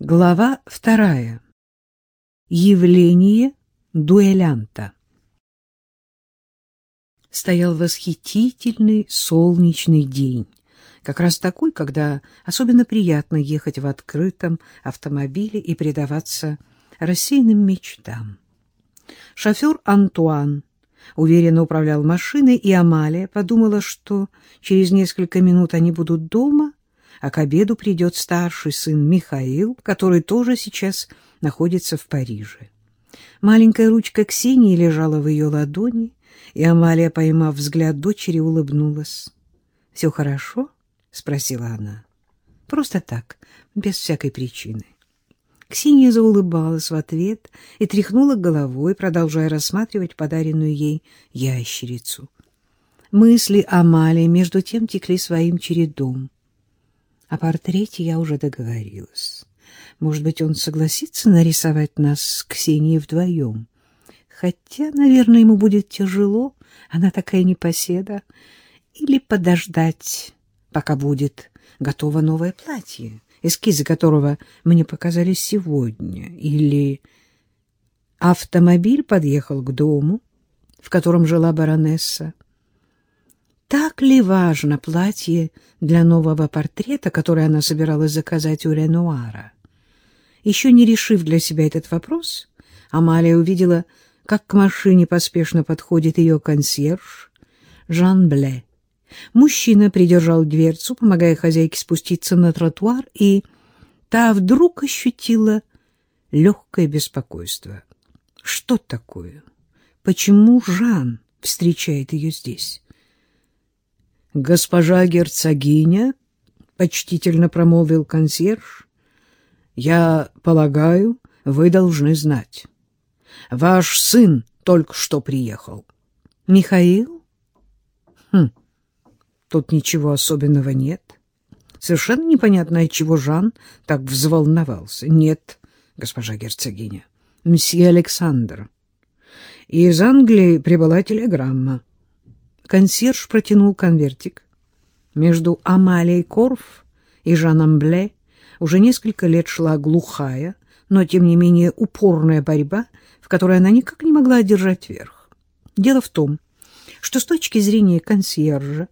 Глава вторая. Явление дуэлянта. Стоял восхитительный солнечный день, как раз такой, когда особенно приятно ехать в открытом автомобиле и предаваться рассеянным мечтам. Шофер Антуан уверенно управлял машиной, и Амалия подумала, что через несколько минут они будут дома — а к обеду придет старший сын Михаил, который тоже сейчас находится в Париже. Маленькая ручка Ксении лежала в ее ладони, и Амалия, поймав взгляд дочери, улыбнулась. — Все хорошо? — спросила она. — Просто так, без всякой причины. Ксения заулыбалась в ответ и тряхнула головой, продолжая рассматривать подаренную ей ящерицу. Мысли Амалии между тем текли своим чередом. О портрете я уже договорилась. Может быть, он согласится нарисовать нас с Ксенией вдвоем. Хотя, наверное, ему будет тяжело, она такая непоседа. Или подождать, пока будет готово новое платье, эскизы которого мне показали сегодня. Или автомобиль подъехал к дому, в котором жила баронесса. Так ли важно платье для нового портрета, который она собиралась заказать у Ренуара? Еще не решив для себя этот вопрос, Амалия увидела, как к машине поспешно подходит ее консьерж Жан Бле. Мужчина придержал дверцу, помогая хозяйке спуститься на тротуар, и та вдруг ощутила легкое беспокойство. Что такое? Почему Жан встречает ее здесь? — Госпожа герцогиня, — почтительно промолвил консьерж, — я полагаю, вы должны знать. Ваш сын только что приехал. — Михаил? — Хм, тут ничего особенного нет. Совершенно непонятно, от чего Жан так взволновался. — Нет, госпожа герцогиня, мсье Александр. Из Англии прибыла телеграмма. Консьерж протянул конвертик. Между Амалией Корф и Жаном Бле уже несколько лет шла глухая, но, тем не менее, упорная борьба, в которой она никак не могла одержать верх. Дело в том, что с точки зрения консьержа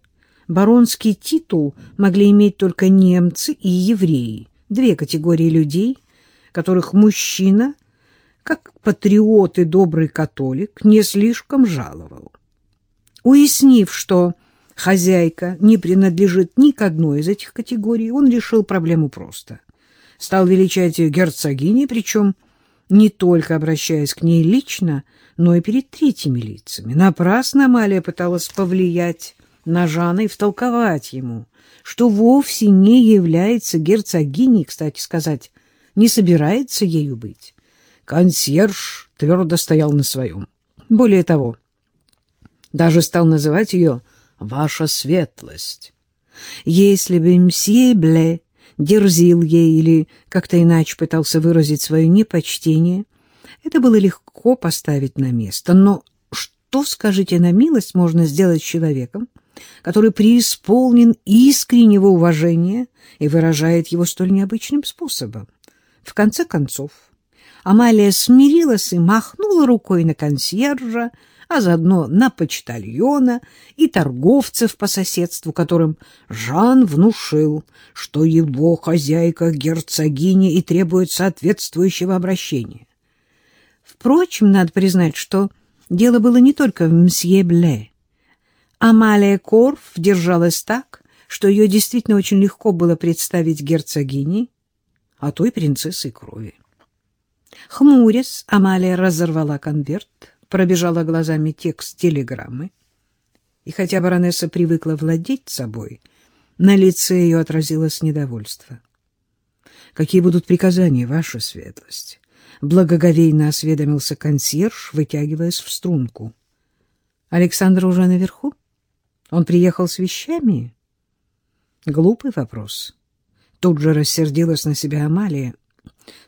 баронский титул могли иметь только немцы и евреи, две категории людей, которых мужчина, как патриот и добрый католик, не слишком жаловал. Уяснив, что хозяйка не принадлежит ни к одной из этих категорий, он решил проблему просто. Стал величать ее герцогиней, причем не только обращаясь к ней лично, но и перед третьими лицами. Напрасно Амалия пыталась повлиять на Жана и втолковать ему, что вовсе не является герцогиней, кстати сказать, не собирается ею быть. Консьерж твердо стоял на своем. Более того, даже стал называть ее «Ваша светлость». Если бы мсье Бле дерзил ей или как-то иначе пытался выразить свое непочтение, это было легко поставить на место. Но что, скажите на милость, можно сделать с человеком, который преисполнен искреннего уважения и выражает его столь необычным способом? В конце концов, Амалия смирилась и махнула рукой на консьержа, а заодно на почтальона и торговцев по соседству, которым Жан внушил, что его хозяйка герцогиня и требует соответствующего обращения. Впрочем, надо признать, что дело было не только в мсье Бле. Амалия Корф держалась так, что ее действительно очень легко было представить герцогиней, а то и принцессой крови. Хмурясь, Амалия разорвала конверт, пробежала глазами текст телеграммы. И хотя баронесса привыкла владеть собой, на лице ее отразилось недовольство. — Какие будут приказания, ваша светлость? — благоговейно осведомился консьерж, вытягиваясь в струнку. — Александр уже наверху? Он приехал с вещами? Глупый вопрос. Тут же рассердилась на себя Амалия.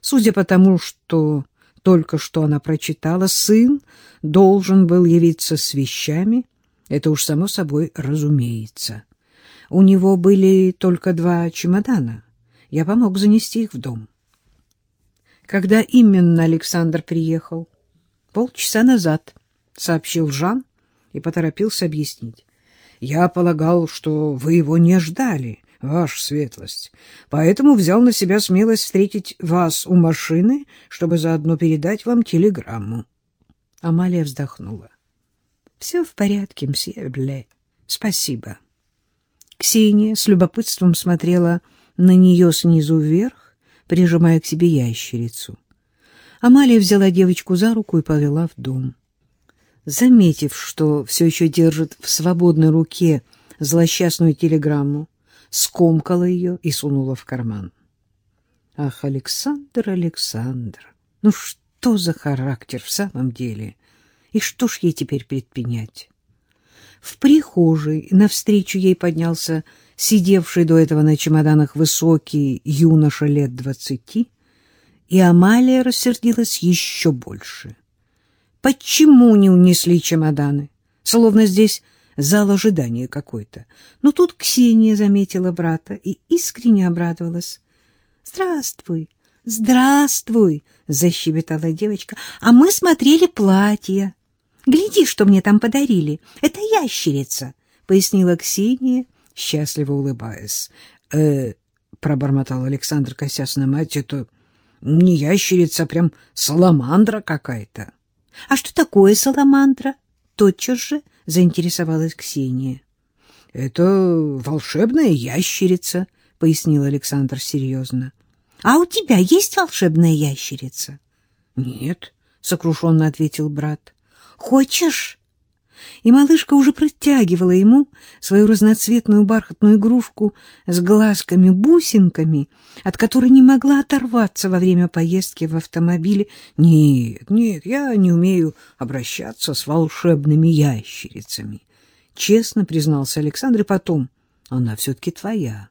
Судя по тому, что только что она прочитала, сын должен был явиться с вещами, это уж само собой разумеется. У него были только два чемодана. Я помог занести их в дом. Когда именно Александр приехал? Полчаса назад, сообщил Жан и поторопился объяснить. Я полагал, что вы его не ждали, ваша светлость, поэтому взял на себя смелость встретить вас у машины, чтобы заодно передать вам телеграмму. Амалия вздохнула. — Все в порядке, мсье Бле. Спасибо. Ксения с любопытством смотрела на нее снизу вверх, прижимая к себе ящерицу. Амалия взяла девочку за руку и повела в дом. Заметив, что все еще держит в свободной руке злосчастную телеграмму, скомкала ее и сунула в карман. Ах, Александр, Александр, ну что за характер в самом деле? И что ж ей теперь предпринять? В прихожей навстречу ей поднялся сидевший до этого на чемоданах высокий юноша лет двадцати, и Амалия рассердилась еще больше. Почему не унесли чемоданы? Словно здесь зал ожидания какой-то. Но тут Ксения заметила брата и искренне обрадовалась. — Здравствуй, здравствуй, — защебетала девочка. — А мы смотрели платья. Гляди, что мне там подарили. Это ящерица, — пояснила Ксения, — счастливо улыбаясь. «Э, — пробормотал Александр, косясь на мать, — это не ящерица, а прям саламандра какая-то. — А что такое саламандра? — тотчас же заинтересовалась Ксения. — Это волшебная ящерица, — пояснил Александр серьезно. — А у тебя есть волшебная ящерица? — Нет, — сокрушенно ответил брат. — Хочешь? И малышка уже протягивала ему свою разноцветную бархатную игрушку с глазками-бусинками, от которой не могла оторваться во время поездки в автомобиле. «Нет, нет, я не умею обращаться с волшебными ящерицами», — честно признался Александр, и потом, «она все-таки твоя».